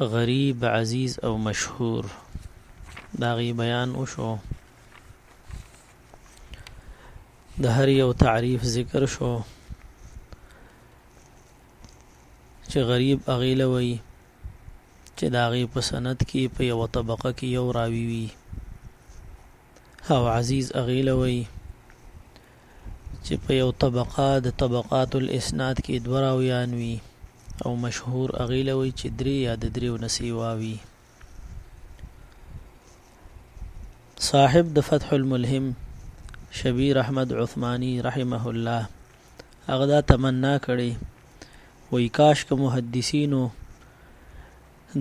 غریب، عزیز او مشهور دا غي بیان وشو د هر یو تعریف ذکر شو چې غریب اغیله وي چې دا غي په سند کې په یو طبقه کې یو راوي وي او عزیز اغیله وي چې په یو طبقه د طبقات الاسناد کې دوه راویان وي او مشهور هغې له وي چې درې یا د دریو نه سیوا وي صاحب د فتح الملهم شبیر احمد عثماني رحمه الله هغه دا تمنا کړې وای کاش که محدثینو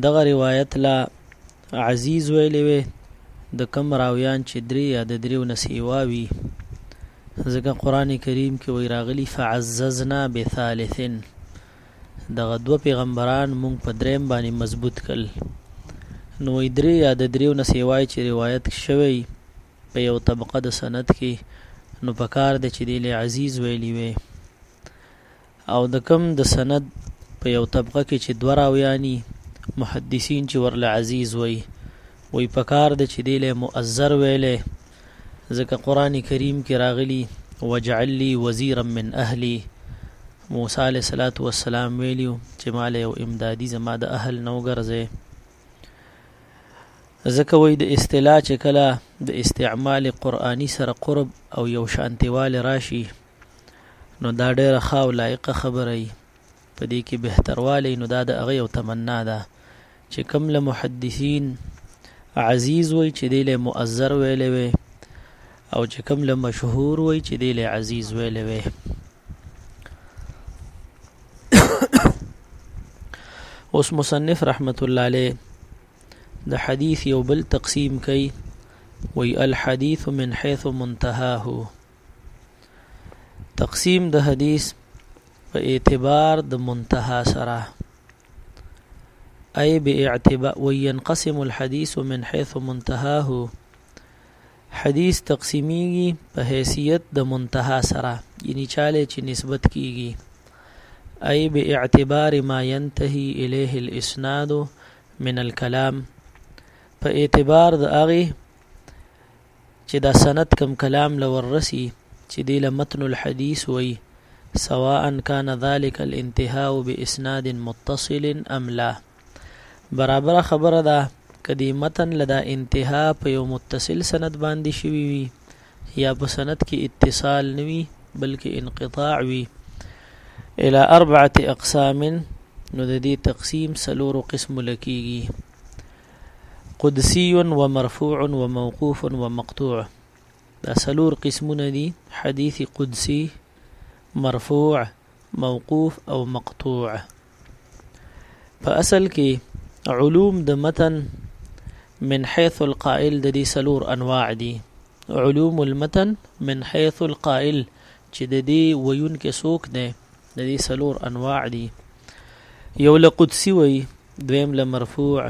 دغه روايت لا عزيز ويلي وي د کم راويان چې درې يا د دريو نه سيوا وي ځکه قرآن کريم کې وي راغلي فعززنا بثالثن دغه دوه پیغمبران مونږ په دریم باندې مضبوط کل نو وي درې یا د دریو نه سیوای چې روایت شوی په یو طبقه د سند کې نو پکار د چې دی عزیز ویلی وی او د کوم د سند په یو طبقه کې چې دوه راویانی محدثین چې ورله عزیز وی وی پکار د چې دی له مؤذر ویله ځکه قران کریم کې راغلی وجعل لي وزیرا من اهلی موسی علیه الصلاۃ والسلام ویلو چې مال یو امدادي زما د اهل نو ګرځي ځکه وای د اصطلاح چې کله د استعمال قرآني سره قرب او یو شانتیوال راشي نو دا ډیره ښه او لایقه خبره ای په دې کې بهتروالی نو دا د هغه یو تمنا ده چې کم له محدثین عزیز وای چې دی له مؤذر ویلې وي او چې کم له مشهور وای چې دی له عزیز ویلې وي اوس مصنف رحمت الله علیه د حدیث یو بل تقسیم کوي وی الحديث من حيث منتهاه تقسیم د حدیث په اعتبار د منتها سره اي باعتبار وينقسم الحديث من حيث منتهاه حدیث تقسیمیږي په حیثیت د منتها سره یعنی چاله چې نسبت کیږي ای به اعتبار ما ينتهي الیه الاسناد من الكلام په اعتبار د هغه چې دا سند کوم کلام له ورسي چې دی له متن الحديث وي سواء كان ذلك الانتهاء باسناد متصل ام لا برابر خبره ده کدی متن لدا انتها په یو متصل سند باندې شوی وي یا په سند کې اتصال نوي بلکې انقطاع وي الى اربعه اقسام نو د دې تقسیم سلورو قسم لکېږي قدسي ومرفوع وموقوف ومقطوع دا څلور قسمونه دي حديث قدسي مرفوع موقوف او مقطوع په اصل کې علوم د متن من حيث القائل د دې سلور انواع دي علوم المتن من حيث القائل چې د دې ویون کې څوک دی د دې څلور انواع دي یو له قدسی وي دویم له مرفوع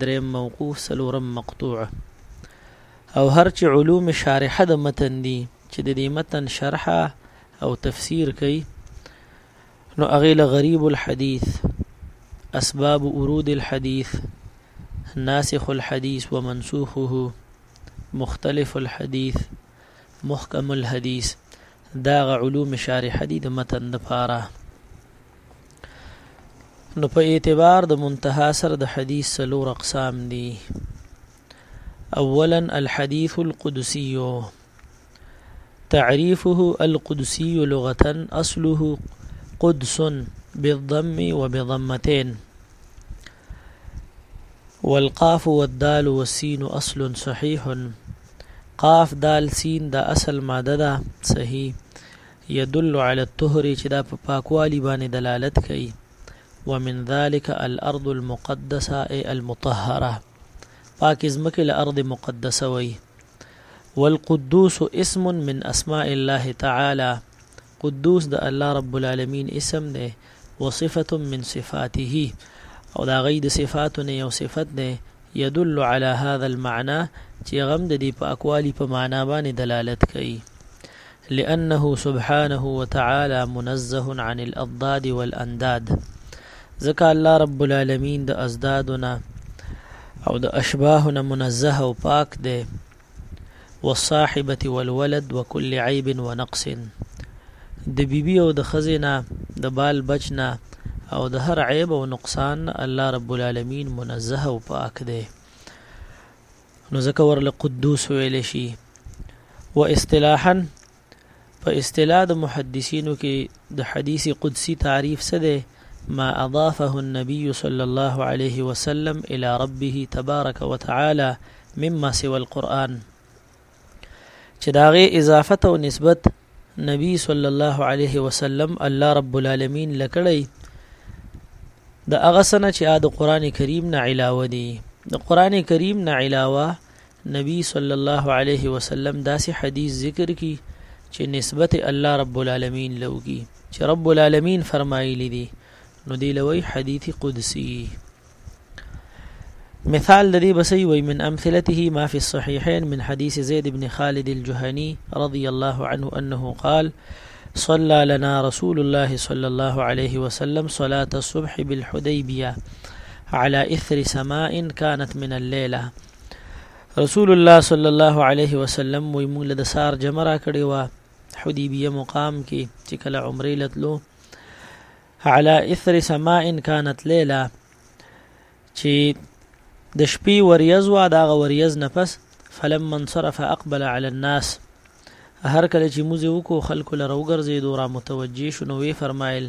دریم موقوف څلورم مقطوع او هر چې علوم شارحه د متن دي چې د دې متن شرحه او تفسیر کوي نو هغه له غریب الحديث اسباب ورود الحديث ناسخ الحديث ومنسوخه مختلف الحديث محکم الحديث داغه علوم شارحه دي د متن د پاره نو په اعتبار د منتها سره د حدیث سلور اقسام دي اولا الحديث القدسي تعريفه القدسي لغة أصله قدس بالضم وبضمتين والقاف والدال والسين اصل صحيح قاف دال سين دا اصل ماده ده صحيح يدل على الطهر چې دا په پاکوالي باندې دلالت کوي ومن ذلك الارض المقدسه اي المطهره پاک ځمکه له ارض مقدسه وي والقدوس اسم من اسماء الله تعالى قدوس د الله رب العالمين اسم دی وصفة من صفاته او د هغه د صفاتو نه يو صفت دی يدل على هذا المعنى چې هغه هم د دې پاکوالي په معنا باندې دلالت کوي لأنه سبحانه وتعالى منزه عن الأضداد والأنداد ځکه الله رب العالمین د ازدادونه او د اشباهونه منزه او پاک دی والصاحبة والولد وکل عیب ونقص د بی بی او د ښځې نه د بال بچ نه او د هر عیب او نقصان نه الله رب العالمین منزه او پاک دی نو ځکه ورله قدوس ویل شي و اصطلاحا په اصطلاح د محدثینو کې د حدیث قدسی تعریف څه دی ما اضافه النبي صلی الله علیه وسلم الى ربه تبارک وتعالى مما سوى القرآن چې داغه اضافه او نسبت نبی صلی الله علیه وسلم الله رب العالمین لکړی د هغه سنه چې د قران کریم نه علاوه دی د قران کریم نه علاوه نبی صلی الله علیه وسلم داسې حدیث ذکر کی چې نسبت الله رب العالمین لوګي چې رب العالمین فرمایلی دي نو دی لوی حدیث قدسی مثال د دې بسې وي من امثلته ما في الصحيحين من حديث زيد بن خالد الجهني رضي الله عنه انه قال صلى لنا رسول الله صلى الله عليه وسلم صلاة الصبح بالحديبيه علی اثر سماء كانت من الليله رسول الله صلی الله علیه وسلم وی مونږ له سار جمع را کړی و حدیبیه مقام کې چې کله عمره لتلو علی اثر سماء كانت ليله چې د شپې وریځ وا دا وریځ نفس فلما انصرف اقبل على الناس هر کله چې موزه وکړو خلکو لروګرځي دورا متوجي شنو وی فرمایل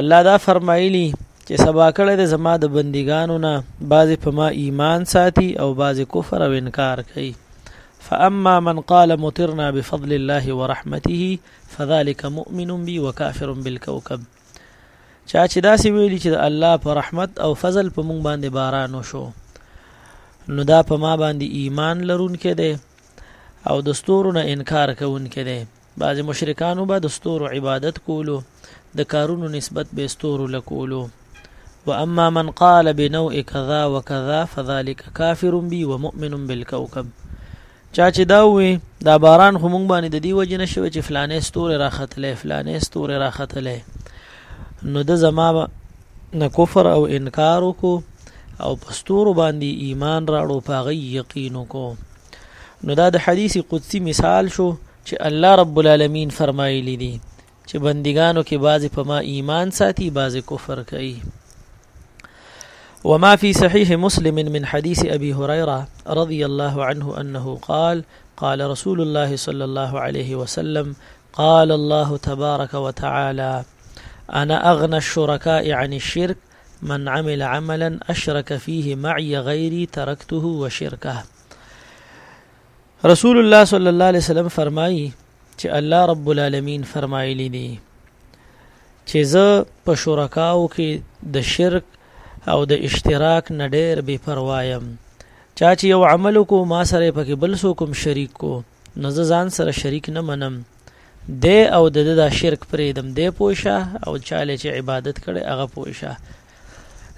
الله دا فرمایلی چې سبا کړه د زما د بندګانو نه بعض په ما ایمان ساتي او بعض کفر او انکار کوي فاما من قال مطرنا بفضل الله ورحمته فذلك مؤمن بي وكافر بالكوكب چا چې داسې ویلي چې الله په رحمت او فضل په مونږ باندې باران وشو نو دا په ما باندې ایمان لرونکې ده او د ستورو نه انکار کوونکې ده بعضې مشرکانو به د ستورو عبادت کولو د کارونو نسبت به ستورو لکولو واما من قال بنوع كذا وكذا فذلك كافر بي ومؤمن بالكوكب چا چې دا وې دا باران خو مونږ باندې د دې وجه نه شوی چې فلانې ستوري راختلې فلانې ستوري راختلې نو د زما نه کفر او انکار وکړو او پستور باندې ایمان راړو پاغي یقین وکړو نو دا د حدیث قدسی مثال شو چې الله رب العالمین فرمایلی دي چې بندګانو کې بعضې په ما ایمان ساتي بعضې کفر کوي وما في صحيح مسلم من حديث أبي هريرة رضي الله عنه أنه قال قال رسول الله صلى الله عليه وسلم قال الله تبارك وتعالى أنا أغنى الشركاء عن الشرك من عمل عملا اشرک فيه معي غيري تركته وشركه رسول الله صلی الله علیه وسلم فرمایي چې الله رب العالمین فرمایلی دی چې زه په شرکاو کې د شرک او د اشتراک نه ډېر بې پروايم چا چې یو عمل کو ما سره پکې بل سو کوم شریک کو نو زه ځان سره شریک نه منم دی او د ده دا شرک پرېدم دی پوښه او چاله چې عبادت کړي هغه پوښه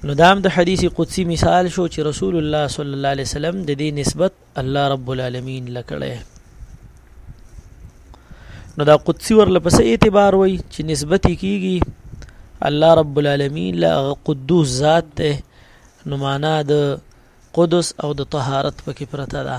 نو دام د حدیث قدسی مثال شو چې رسول الله صلی الله علیه وسلم د دې نسبت الله رب العالمین لکړي نو دا قدسی ورله پس اعتبار وای چې نسبت کیږي الله رب العالمین لا قدوس ذات ته نو معنا د قدس او د طهارت پکې پرته ده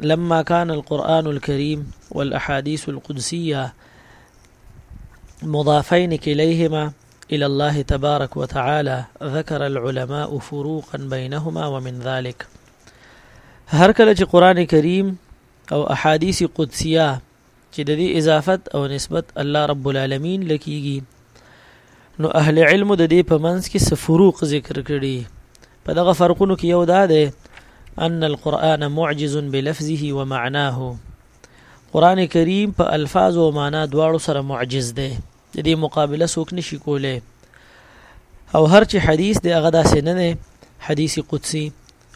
لما كان القران الكريم والاحاديث القدسيه مضافين كليهما الى الله تبارك وتعالى ذكر العلماء فروقا بينهما ومن ذلك هر کله چې قران کریم او احاديث قدسيه چې د دې اضافت او نسبت الله رب العالمین لکېږي نو اهل علم د دې په منځ کې څه فروق ذکر کړي په دغه فرقونو کې یو دا دی ان القرآن معجز بلفظه ومعناه قرآن کریم په الفاظ او معنا دواړو سره معجز دی د دې مقابله څوک نشي کولی او هر چې حدیث دی هغه داسې نه دی حدیث قدسی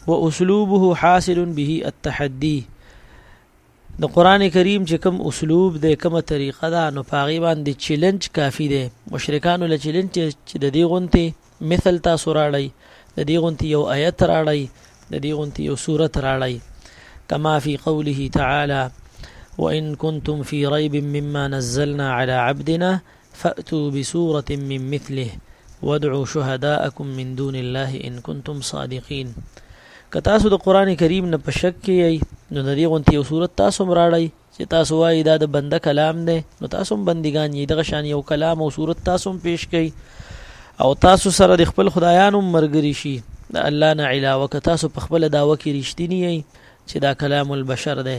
واسلوبه حاصل به التحدي د قران کریم چې کوم اسلوب دی کومه طریقه ده نو پاغي باندې چیلنج کافی دی مشرکانو له چیلنج چې د دې غونتی مثل تاسو راړی د دې غونتی یو آیت راړی د دې غونتی یو سورت راړی کما فی قوله تعالی وان کنتم فی ریب مما نزلنا علی عبدنا فأتوا بسورة من مثله وادعوا شهداءکم من دون الله ان کنتم صادقین که تاسو د قران کریم نه په شک کې یی نو د دې غونتی یو صورت تاسو هم راړی چې تاسو وایي دا د بنده کلام دی نو تاسو هم بندگان یی دغه شان یو کلام او صورت تاسو هم پیش کړئ او تاسو سره د خپل خدایانو مرګري شي د الله نه علاوه که تاسو په خپل داوا کې رښتینی یی چې دا کلام البشر دی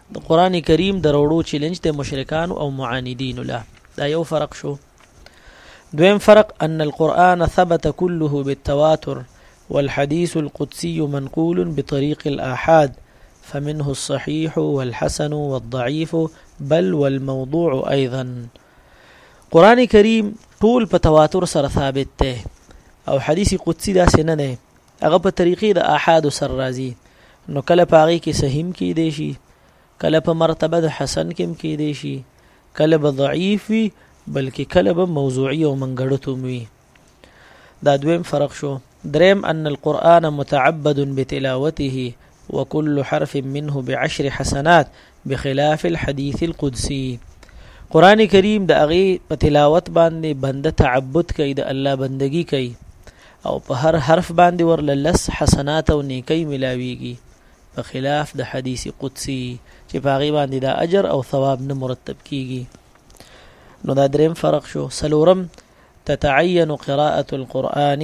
د قران کریم دروړو چیلنج د مشرکان او معاندین له دا یو فرق شو دویم فرق ان القرآن ثبت كله بالتواتر والحديث القدسي منقول بطريق الآحاد فمنه الصحيح والحسن والضعيف بل والموضوع ايضا قران کریم ټول په تواتر سره ثابت دی او حدیث قدسی دا سنه نه هغه په طریقې د احاد سر راځي نو کله په هغه کې صحیح کې دی شي کله په مرتبه د حسن کې کې دی شي کله به ضعیف وي بلکې کله به موضوعي او منګړتوم وي دا دویم فرق شو دریم ان القرآن متعبد بتلاوته وکل حرف منه بعشر حسنات بخلاف الحديث القدسي قران کریم د هغه په تلاوت باندې بنده تعبد کوي د الله بندگی کوي او په هر حرف باندې ورله لس حسنات او نیکی ملاویږي په خلاف د حدیث قدسی چې په هغه باندې دا اجر او ثواب نه مرتب کیږي نو دا دریم فرق شو سلورم تتعين قراءة القرآن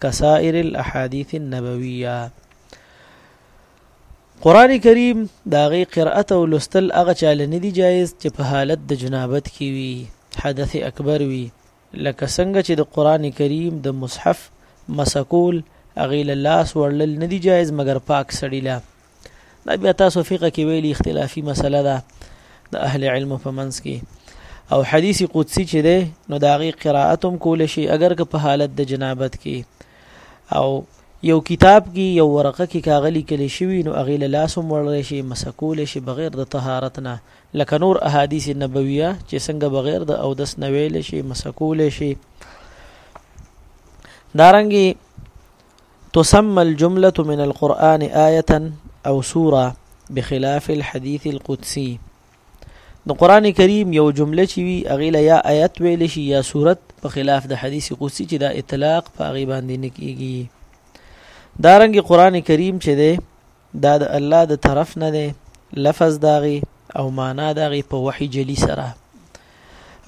کسائر الاحادیث النبویه قران کریم دا غي قرأت او لستل هغه چاله نه دی جایز چې په حالت د جنابت کې وي حدث اکبر وي لکه څنګه چې د قران کریم د مصحف مسکول اغیل لاس ورلل نه دی جایز مګر پاک سړی لا دا بیا تاسو فقه کې ویلي اختلافي مسله ده د اهل علم په منځ کې او حدیث قدسی چې ده نو دا غي قرائت هم کول شي اگر که په حالت د جنابت کې او یو کتاب کې یو ورقه کې کاغلی کلی شوی نو اغه لاس هم وړل شي مسکول شي بغیر د طهارت نه لکه نور احادیث نبویه چې څنګه بغیر د او دس نویل شي مسکول شي دارنګي تسمى الجملة من القرآن آية او سورة بخلاف الحديث القدسي د قران کریم یو جمله چې وي هغه له یا آیت ویل شي یا صورت په خلاف د حدیث قدسی چې دا اطلاق په هغه باندې نه کیږي دارنګ قران کریم چې ده دا د الله د طرف نه دی لفظ داغي او معنا داغي په وحي جلی سره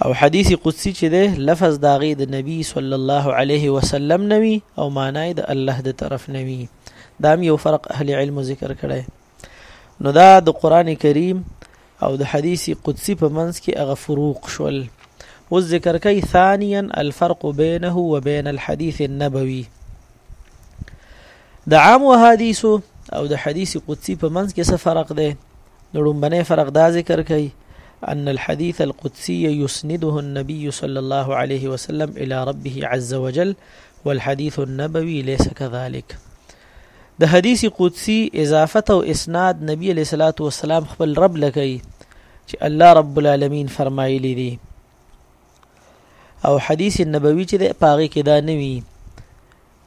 او حدیث قدسی چې ده لفظ داغي د نبی صلی الله علیه وسلم نوي او معنا د الله د طرف نوي دا یو فرق اهل علم ذکر کړي نو دا د قران کریم او د حدیث قدسی په منځ کې هغه فروق شول و ذکر کوي ثانيا الفرق بينه وبين الحديث النبوي د عام حدیثو او د حدیث قدسی په منځ کې څه فرق دی د لومبنې فرق دا ذکر کوي أن الحديث القدسي يسنده النبي صلى الله عليه وسلم إلى ربه عز وجل والحديث النبوي ليس كذلك د حدیث قدسی اضافت او اسناد نبی علیہ الصلوۃ والسلام خپل رب لکې چې الله رب العالمین فرمایلی دی او حدیث نبوي چې د پاغه کې دا نوي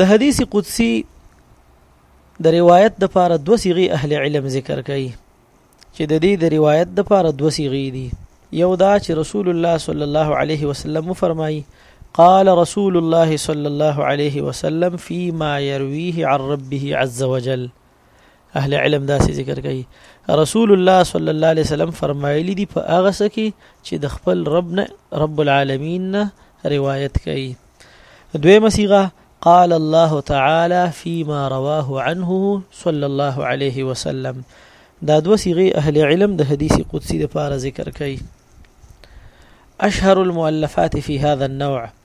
د حدیث قدسی د روایت د پاره دو صيغه اهل علم ذکر کوي چې د دې د روایت د پاره دو صيغه دي یو دا چې رسول الله صلی الله علیه وسلم فرمایي قال رسول الله صلى الله عليه وسلم فيما يرويه عن ربه عز وجل اهل علم داسې ذکر کوي رسول الله صلی الله علیه وسلم فرمایلی دی په هغه سکه چې د خپل رب نه رب العالمین نه روایت کوي دویمه صيغه قال الله تعالى فيما رواه عنه صلى الله عليه وسلم دا دوه صيغه اهل علم د حديث قدسي لپاره ذکر کوي اشهر المؤلفات في هذا النوع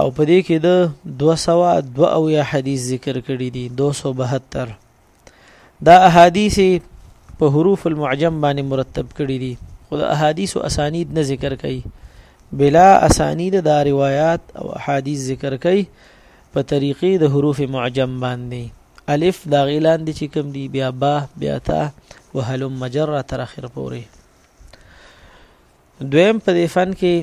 او په دې کې د 202 حدیث ذکر کړی دی 272 دا احادیث په حروف المعجم باندې مرتب کړی دي خو د احادیث او اسانید نه ذکر کړي بلا اسانید دا روایات او احادیث ذکر کړي په طریقې د حروف معجم باندې الف دا غیلان دي چې کوم دي بیا با بیا تا وهلم مجره تر اخر پورې دویم په دې فن کې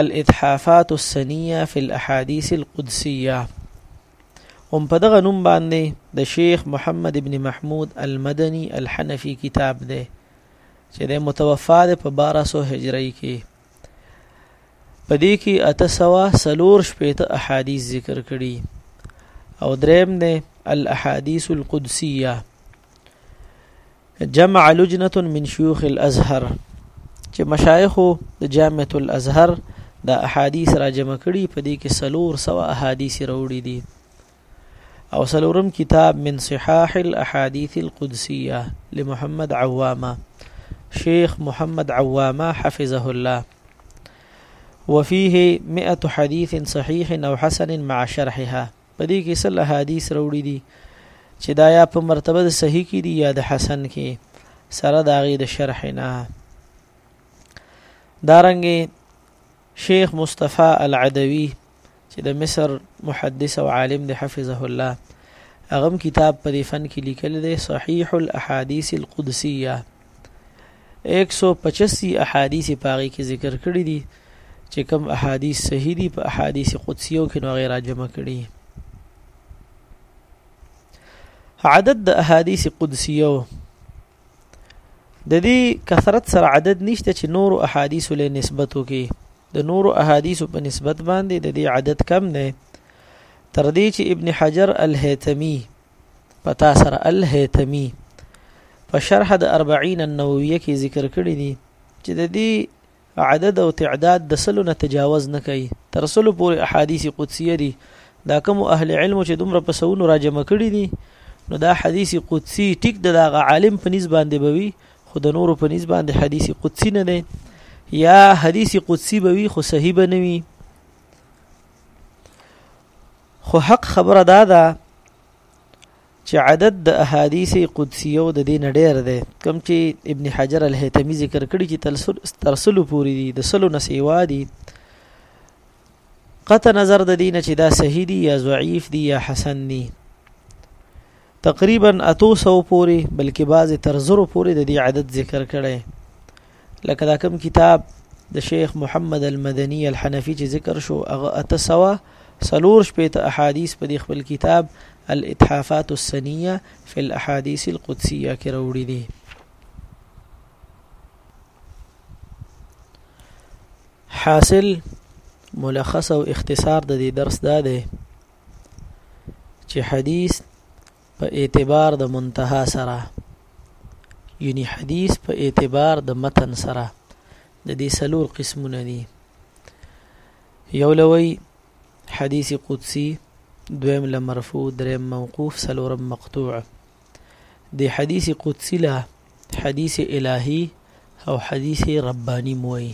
الاتحافات السنیه فی الاحادیث القدسیه هم په دغه نوم باندې د شیخ محمد ابن محمود المدني الحنفي کتاب دی چې د متوفا د په 1200 هجری کې په دې کې اته سوا سلور شپېته احادیث ذکر کړي او دریم دی الاحادیث القدسیه جمع لجنه من شيوخ الازهر چې مشایخ د جامعه الازهر د احادیث را جمع کړي په دې کې سلور سو احادیث وروړي دي او سلورم کتاب من صحاح الاحاديث القدسيه لمحمد عوامه شيخ محمد عوامه حفظه الله وفيه 100 حديث صحيح او حسن مع شرحها په دې کې سل احادیث راوړي دي چې دا یا په مرتبه د صحیح کې دي یا د حسن کې سره د هغې د شرح نه دارنګې شیخ مصطفی العدوي چې د مصر محدث او عالم دی حفظه الله اغم کتاب په فن کې لیکل دی صحیح الاحاديث القدسيه 185 احادیث پاغي کې ذکر کړی دي چې کوم احادیث صحیح دي په احادیث قدسیو کې نو غیر جمع کړي عدد د احادیث قدسیو د دې کثرت سره عدد نشته چې نور احادیث له نسبت وکي د نور احادیث په نسبت باندې د دې عدد کم نه تر دې چې ابن حجر الهیتمی پتا سره الهیتمی په شرح د 40 النوویه کې ذکر کړی دی چې د دې عدد او تعداد د سلو نه تجاوز نه کوي تر سلو پورې احادیث قدسیه دي دا کوم اهل علم چې دومره په سونو راجم کړي دي نو دا حدیث قدسی ټیک د دغه عالم په نسبت باندې بوي خو د نورو په نسبت باندې حدیث قدسی نه دی یا حدیث قدسی بوي خو صحیح بنوي خو حق خبره دا ده چې عدد د احادیث قدسیو د دین ډیر دی کم چې ابن حجر الهیتمی ذکر کړی چې ترسلو پوری دي د سلو نسیوا دي قطع نظر د دین چې دا صحیح دي یا ضعیف دي یا حسن دي تقریبا اتو سو پورې بلکې بعضې تر زرو پورې د دې عدد ذکر کړی لکه دا کوم کتاب د شیخ محمد المدني الحنفي چې ذکر شو هغه اته سوه څلور شپېته احادیث په دې خپل کتاب الاتحافات السنیه فی الاحادیث القدسیه کې راوړي دي حاصل ملخص او اختصار د دې درس دا دی چې حدیث په اعتبار د منتها سره یعنی حدیث په اعتبار د متن سره د دې سلور قسمونه دي یو لوی حدیث قدسی دویم لمرفوع دریم موقوف سلورم مقطوع د حدیث قدسی له حدیث الهی او حدیث ربانی موي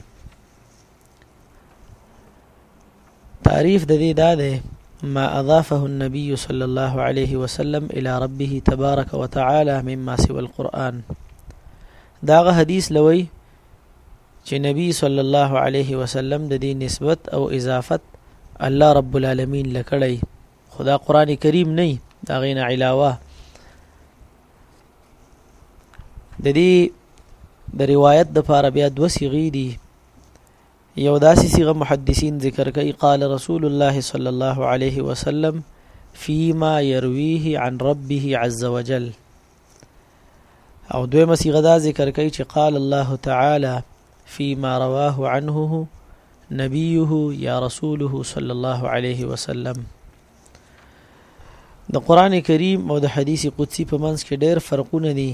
تعریف د دې دا دی ما اضافه النبي صلى الله عليه وسلم الى ربه تبارك وتعالى مما سوى القرآن داغه حدیث لوي چې نبی صلی الله علیه وسلم د دې نسبت او اضافت الله رب العالمین لکړی خدا قران کریم نه دا غینه علاوه د دې د روایت د فار بیا دو صيغې دي یو داسې صيغه محدثین ذکر کوي قال رسول الله صلی الله علیه وسلم فيما يرويه عن ربه عز وجل او دویمه صيغه دا ذکر کوي چې قال الله تعالی فيما رواه عنه نبيه يا رسوله صلى الله عليه وسلم د قران کریم او د حدیث قدسی په منځ کې ډېر فرقونه دي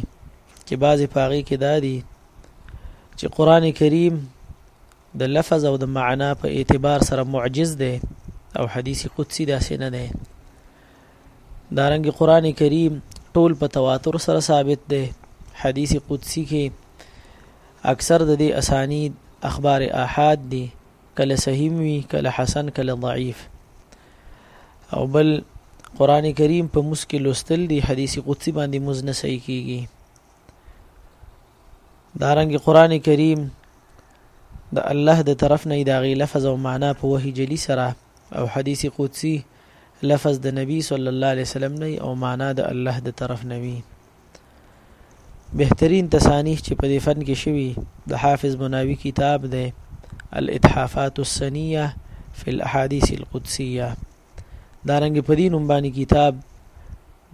چې بعضې پاغې کې دا دي چې قران کریم د لفظ او د معنا په اعتبار سره معجز دی او حدیث قدسی داسې نه دی دارنګ قران کریم ټول په تواتر سره ثابت دی حدیث قدسی کې اکثر د دې اسانید اخبار احاد دي کله صحیح وي کله حسن کله ضعیف او بل قران کریم په مسکه لوستل دی حدیث قدسی باندې موز نه صحیح کیږي دارنګ قران کریم د دا الله د طرف نه داغي لفظ او معنا په وحی جلی سره او حدیث قدسی لفظ د نبی صلی الله علیه وسلم نه او معنا د الله د طرف نه وی بهترین تصانیح چې په دې فن کې شوي د حافظ مناوي کتاب دی الاتحافات السنیه فی الاحادیث القدسیه دارنګ په دې نوم باندې کتاب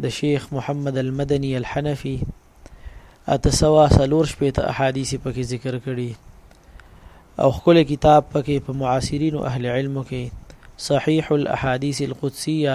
د شیخ محمد المدني الحنفي اتسوا سلور شپې ته احادیث پکې ذکر کړي او خپل کتاب پکې په معاصرینو اهل علمو کې صحیح الاحاديث القدسيه